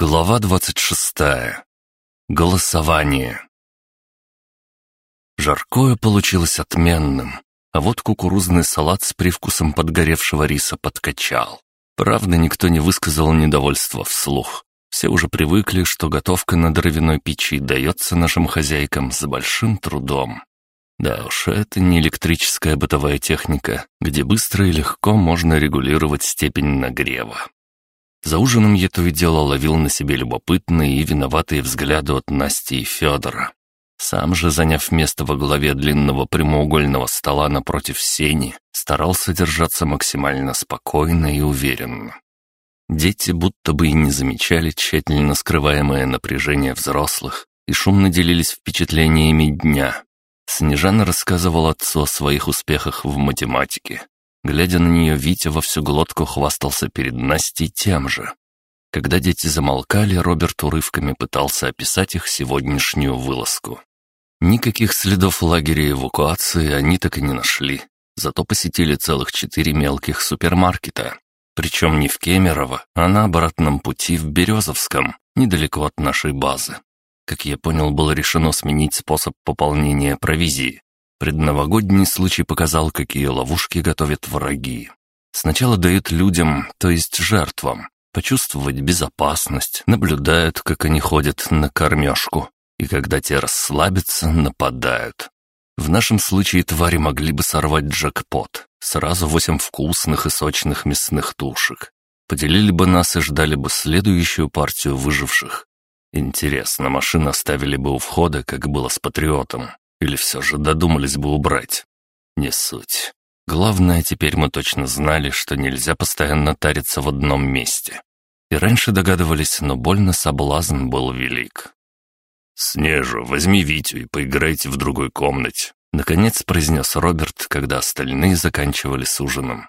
Глава двадцать шестая. Голосование. Жаркое получилось отменным, а вот кукурузный салат с привкусом подгоревшего риса подкачал. Правда, никто не высказал недовольства вслух. Все уже привыкли, что готовка на дровяной печи дается нашим хозяйкам с большим трудом. Да уж, это не электрическая бытовая техника, где быстро и легко можно регулировать степень нагрева. За ужином я то и дело ловил на себе любопытные и виноватые взгляды от Насти и Федора. Сам же, заняв место во главе длинного прямоугольного стола напротив сени, старался держаться максимально спокойно и уверенно. Дети будто бы и не замечали тщательно скрываемое напряжение взрослых и шумно делились впечатлениями дня. Снежана рассказывала отцу о своих успехах в математике, Глядя на нее, Витя во всю глотку хвастался перед Настей тем же. Когда дети замолкали, Роберт урывками пытался описать их сегодняшнюю вылазку. Никаких следов лагеря эвакуации они так и не нашли. Зато посетили целых четыре мелких супермаркета. Причем не в Кемерово, а на обратном пути в Березовском, недалеко от нашей базы. Как я понял, было решено сменить способ пополнения провизии. Предновогодний случай показал, какие ловушки готовят враги. Сначала дают людям, то есть жертвам, почувствовать безопасность, наблюдают, как они ходят на кормежку, и когда те расслабятся, нападают. В нашем случае твари могли бы сорвать джекпот, сразу восемь вкусных и сочных мясных тушек. Поделили бы нас и ждали бы следующую партию выживших. Интересно, машины оставили бы у входа, как было с Патриотом, или все же додумались бы убрать? Не суть. Главное, теперь мы точно знали, что нельзя постоянно тариться в одном месте. И раньше догадывались, но больно соблазн был велик. «Снежу, возьми Витю и поиграйте в другой комнате», — наконец произнес Роберт, когда остальные заканчивали с ужином.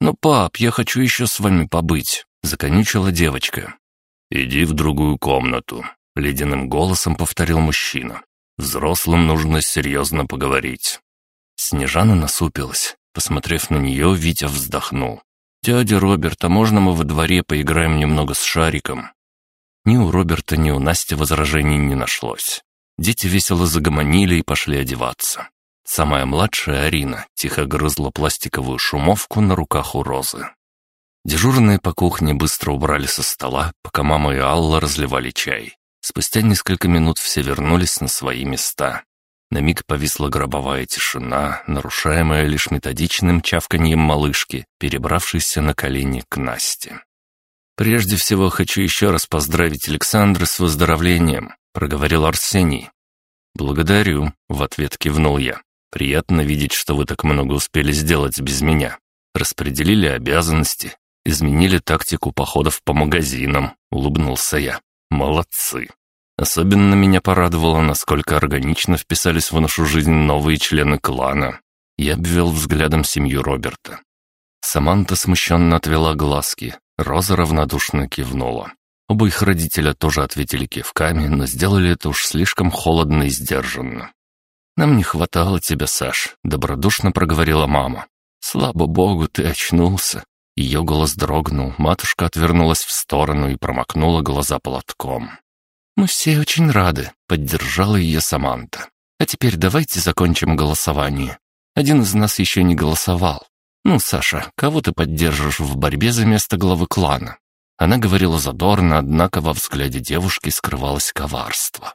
«Ну, пап, я хочу еще с вами побыть», — законючила девочка. «Иди в другую комнату», — ледяным голосом повторил мужчина. Взрослым нужно серьезно поговорить». Снежана насупилась. Посмотрев на нее, Витя вздохнул. «Дядя Роберт, а можно мы во дворе поиграем немного с шариком?» Ни у Роберта, ни у Насти возражений не нашлось. Дети весело загомонили и пошли одеваться. Самая младшая, Арина, тихо грызла пластиковую шумовку на руках у Розы. Дежурные по кухне быстро убрали со стола, пока мама и Алла разливали чай. Спустя несколько минут все вернулись на свои места. На миг повисла гробовая тишина, нарушаемая лишь методичным чавканьем малышки, перебравшейся на колени к Насте. «Прежде всего хочу еще раз поздравить Александра с выздоровлением», — проговорил Арсений. «Благодарю», — в ответ кивнул я. «Приятно видеть, что вы так много успели сделать без меня. Распределили обязанности, изменили тактику походов по магазинам», — улыбнулся я. Молодцы. Особенно меня порадовало, насколько органично вписались в нашу жизнь новые члены клана. Я обвел взглядом семью Роберта. Саманта смущенно отвела глазки, Роза равнодушно кивнула. Оба их родителя тоже ответили кивками, но сделали это уж слишком холодно и сдержанно. «Нам не хватало тебя, Саш», — добродушно проговорила мама. «Слава богу, ты очнулся. Ее голос дрогнул, матушка отвернулась в сторону и промокнула глаза платком. «Мы все очень рады», — поддержала ее Саманта. «А теперь давайте закончим голосование. Один из нас еще не голосовал. Ну, Саша, кого ты поддержишь в борьбе за место главы клана?» Она говорила задорно, однако во взгляде девушки скрывалось коварство.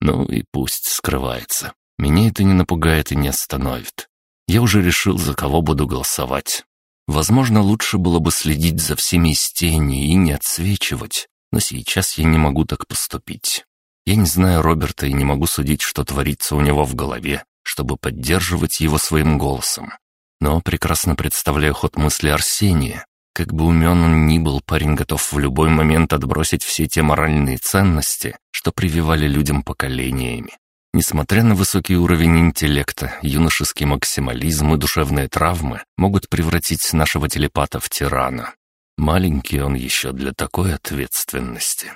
«Ну и пусть скрывается. Меня это не напугает и не остановит. Я уже решил, за кого буду голосовать. Возможно, лучше было бы следить за всеми из тени и не отсвечивать, но сейчас я не могу так поступить. Я не знаю Роберта и не могу судить, что творится у него в голове, чтобы поддерживать его своим голосом. Но прекрасно представляю ход мысли Арсения. Как бы умен он ни был, парень готов в любой момент отбросить все те моральные ценности, что прививали людям поколениями. Несмотря на высокий уровень интеллекта, юношеский максимализм и душевные травмы могут превратить нашего телепата в тирана. Маленький он еще для такой ответственности.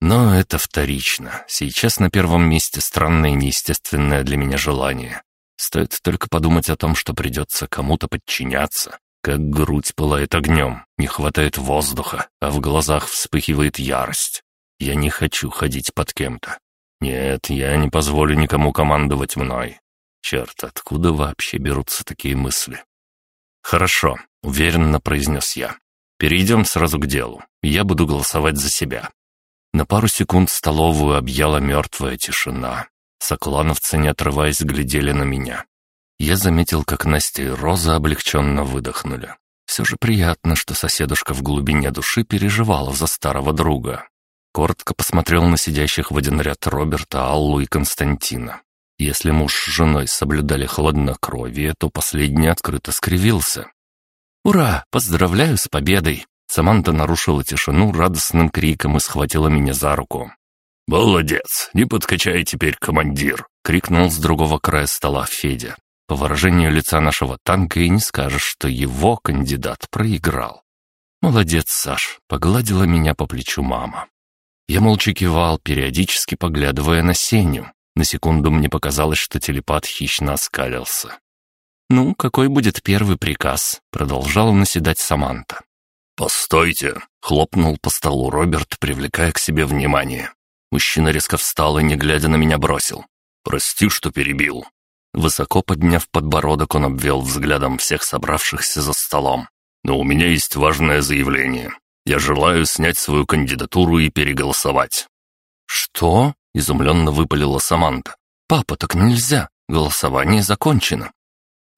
Но это вторично. Сейчас на первом месте странное и неестественное для меня желание. Стоит только подумать о том, что придется кому-то подчиняться. Как грудь пылает огнем, не хватает воздуха, а в глазах вспыхивает ярость. Я не хочу ходить под кем-то. Нет, я не позволю никому командовать мной. Черт, откуда вообще берутся такие мысли? Хорошо, уверенно произнес я. Перейдем сразу к делу. Я буду голосовать за себя. На пару секунд столовую объяла мертвая тишина. Соклановцы, не отрываясь, глядели на меня. Я заметил, как Настя и Роза облегченно выдохнули. Все же приятно, что соседушка в глубине души переживала за старого друга. Коротко посмотрел на сидящих в один ряд Роберта, Аллу и Константина. Если муж с женой соблюдали хладнокровие, то последний открыто скривился. «Ура! Поздравляю с победой!» Саманта нарушила тишину радостным криком и схватила меня за руку. «Молодец! Не подкачай теперь, командир!» — крикнул с другого края стола Федя. По выражению лица нашего танка и не скажешь, что его кандидат проиграл. «Молодец, Саш!» — погладила меня по плечу мама. Я молча кивал, периодически поглядывая на Сеню. На секунду мне показалось, что телепат хищно оскалился. «Ну, какой будет первый приказ?» — продолжала наседать Саманта. «Постойте!» — хлопнул по столу Роберт, привлекая к себе внимание. Мужчина резко встал и, не глядя на меня, бросил. «Прости, что перебил». Высоко подняв подбородок, он обвел взглядом всех собравшихся за столом. «Но у меня есть важное заявление. Я желаю снять свою кандидатуру и переголосовать». «Что?» — изумленно выпалила Саманта. «Папа, так нельзя. Голосование закончено».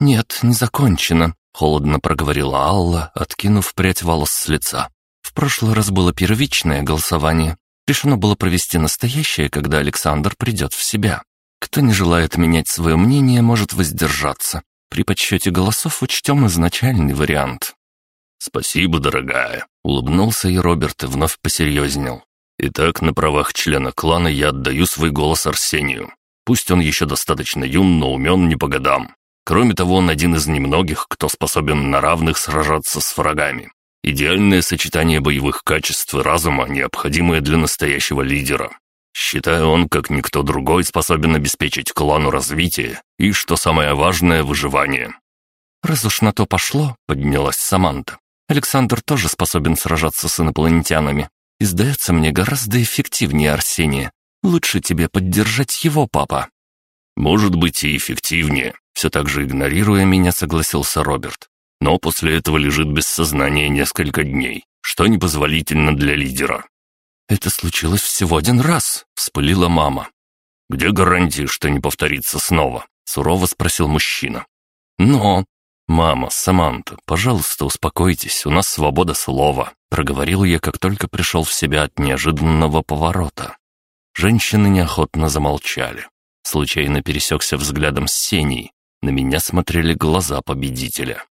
«Нет, не закончено», — холодно проговорила Алла, откинув прядь волос с лица. «В прошлый раз было первичное голосование. Решено было провести настоящее, когда Александр придет в себя. Кто не желает менять свое мнение, может воздержаться. При подсчете голосов учтем изначальный вариант. «Спасибо, дорогая», — улыбнулся и Роберт и вновь посерьезнел. «Итак, на правах члена клана я отдаю свой голос Арсению. Пусть он еще достаточно юн, но умен не по годам. Кроме того, он один из немногих, кто способен на равных сражаться с врагами. Идеальное сочетание боевых качеств и разума, необходимое для настоящего лидера. Считаю, он, как никто другой, способен обеспечить клану развитие и, что самое важное, выживание. «Раз уж на то пошло», — поднялась Саманта, Александр тоже способен сражаться с инопланетянами. И сдается мне гораздо эффективнее Арсения. Лучше тебе поддержать его, папа». «Может быть и эффективнее», — все так же игнорируя меня, согласился Роберт. «Но после этого лежит без сознания несколько дней, что непозволительно для лидера». «Это случилось всего один раз», — вспылила мама. «Где гарантии, что не повторится снова?» — сурово спросил мужчина. «Но...» «Мама, Саманта, пожалуйста, успокойтесь, у нас свобода слова», — проговорил я, как только пришел в себя от неожиданного поворота. Женщины неохотно замолчали. Случайно пересекся взглядом с Сеней. На меня смотрели глаза победителя.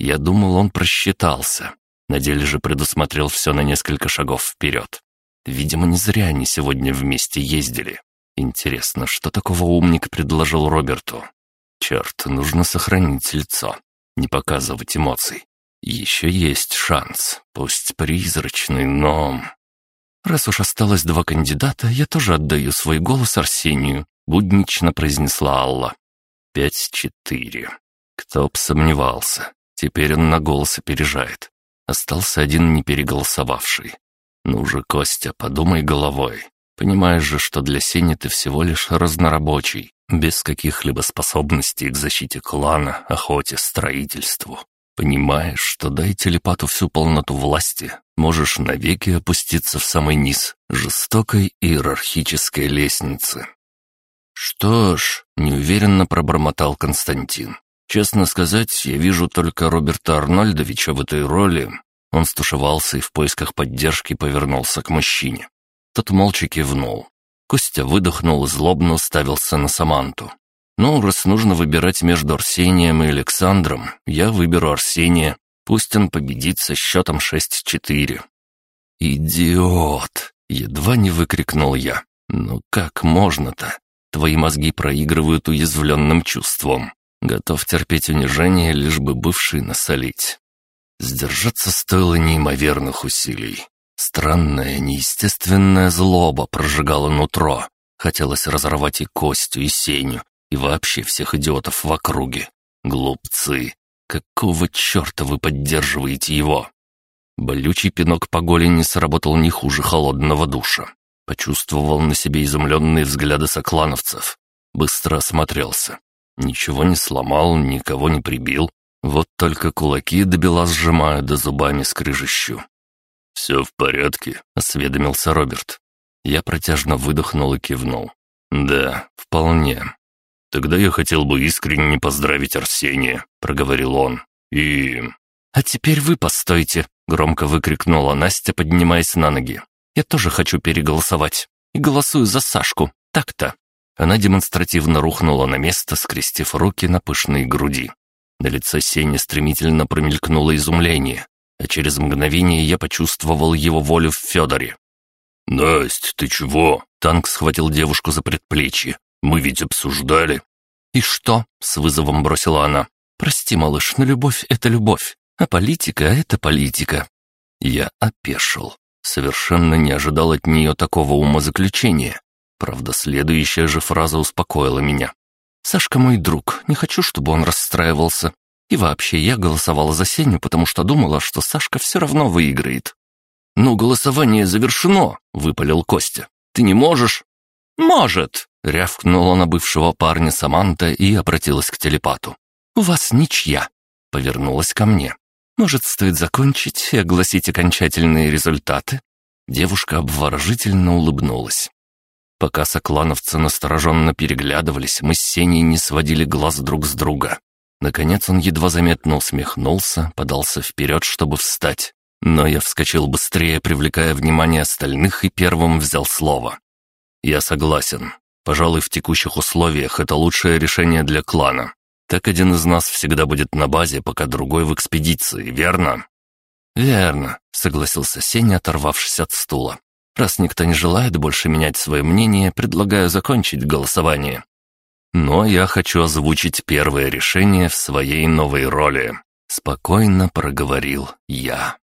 Я думал, он просчитался. На деле же предусмотрел все на несколько шагов вперед. Видимо, не зря они сегодня вместе ездили. Интересно, что такого умник предложил Роберту? Черт, нужно сохранить лицо не показывать эмоций. Еще есть шанс, пусть призрачный, но... «Раз уж осталось два кандидата, я тоже отдаю свой голос Арсению», — буднично произнесла Алла. «Пять-четыре. Кто б сомневался. Теперь он на голос опережает. Остался один не переголосовавший. Ну же, Костя, подумай головой. Понимаешь же, что для Сени ты всего лишь разнорабочий без каких-либо способностей к защите клана, охоте, строительству. Понимаешь, что дай телепату всю полноту власти, можешь навеки опуститься в самый низ жестокой иерархической лестницы. «Что ж», — неуверенно пробормотал Константин. «Честно сказать, я вижу только Роберта Арнольдовича в этой роли». Он стушевался и в поисках поддержки повернулся к мужчине. Тот молча кивнул. Костя выдохнул и злобно уставился на Саманту. «Ну, раз нужно выбирать между Арсением и Александром, я выберу Арсения. Пусть он победит со счетом 6-4». «Идиот!» — едва не выкрикнул я. «Ну как можно-то? Твои мозги проигрывают уязвленным чувством. Готов терпеть унижение, лишь бы бывший насолить». Сдержаться стоило неимоверных усилий. Странная, неестественная злоба прожигала нутро. Хотелось разорвать и Костю, и Сеню, и вообще всех идиотов в округе. Глупцы! Какого черта вы поддерживаете его? Болючий пинок по голени сработал не хуже холодного душа. Почувствовал на себе изумленные взгляды соклановцев. Быстро осмотрелся. Ничего не сломал, никого не прибил. Вот только кулаки до бела сжимаю, да зубами скрыжищу. «Все в порядке», — осведомился Роберт. Я протяжно выдохнул и кивнул. «Да, вполне. Тогда я хотел бы искренне поздравить Арсения», — проговорил он. «И...» «А теперь вы постойте», — громко выкрикнула Настя, поднимаясь на ноги. «Я тоже хочу переголосовать. И голосую за Сашку. Так-то». Она демонстративно рухнула на место, скрестив руки на пышной груди. На лице Сени стремительно промелькнуло изумление, а через мгновение я почувствовал его волю в Федоре. «Насть, ты чего?» Танк схватил девушку за предплечье. «Мы ведь обсуждали». «И что?» — с вызовом бросила она. «Прости, малыш, но любовь — это любовь, а политика — это политика». Я опешил. Совершенно не ожидал от нее такого умозаключения. Правда, следующая же фраза успокоила меня. «Сашка мой друг, не хочу, чтобы он расстраивался. И вообще, я голосовала за Сеню, потому что думала, что Сашка все равно выиграет». «Ну, голосование завершено», — выпалил Костя. «Ты не можешь?» «Может», — рявкнула на бывшего парня Саманта и обратилась к телепату. «У вас ничья», — повернулась ко мне. «Может, стоит закончить и огласить окончательные результаты?» Девушка обворожительно улыбнулась. Пока соклановцы настороженно переглядывались, мы с Сеней не сводили глаз друг с друга. Наконец он едва заметно усмехнулся, подался вперед, чтобы встать. Но я вскочил быстрее, привлекая внимание остальных, и первым взял слово. «Я согласен. Пожалуй, в текущих условиях это лучшее решение для клана. Так один из нас всегда будет на базе, пока другой в экспедиции, верно?» «Верно», — согласился Сеня, оторвавшись от стула. Раз никто не желает больше менять свое мнение, предлагаю закончить голосование. Но я хочу озвучить первое решение в своей новой роли. Спокойно проговорил я.